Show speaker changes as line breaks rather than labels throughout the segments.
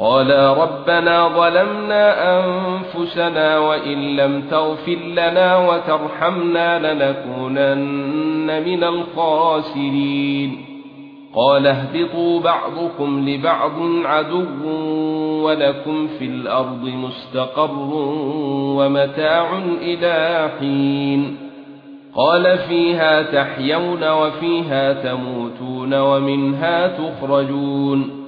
قالا ربنا ظلمنا أنفسنا وإن لم تغفر لنا وترحمنا لنكونن من الخاسرين. قال اهبطوا بعضكم لبعض عدو ولكم في الأرض مستقر ومتاع إلى حين. قال فيها تحيون وفيها تموتون ومنها تخرجون.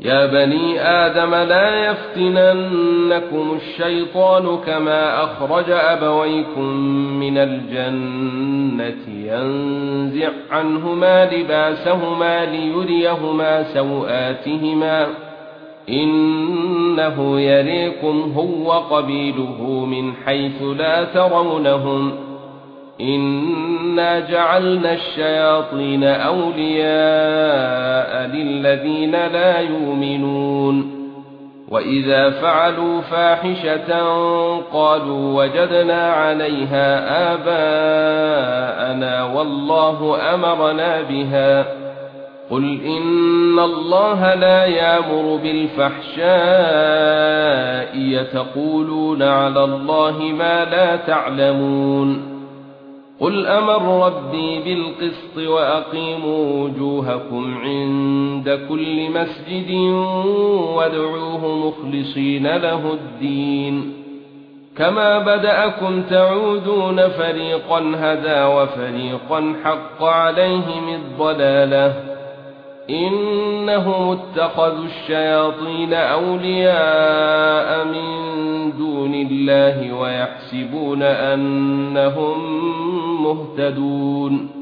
يا بني آدم لا يفتننكم الشيطان كما أخرج أبويكم من الجنة ينزع عنهما لباسهما ليريهما سوآتهما إنه يريكم هو قبيله من حيث لا ترونهم إنا جعلنا الشياطين أولياء للذين لا يؤمنون. وإذا فعلوا فاحشة قالوا وجدنا عليها آباءنا والله أمرنا بها. قل إن الله لا يأمر بالفحشاء. يتقولون على الله ما لا تعلمون. قل أمر ربي بالقسط واقيموا وجوهكم عند كل مسجد وادعوه مخلصين له الدين كما بدأكم تعودون فريقا هدى وفريقا حق عليهم الضلاله انهم اتخذوا الشياطين اولياء من دون الله ويحسبون انهم مهتدون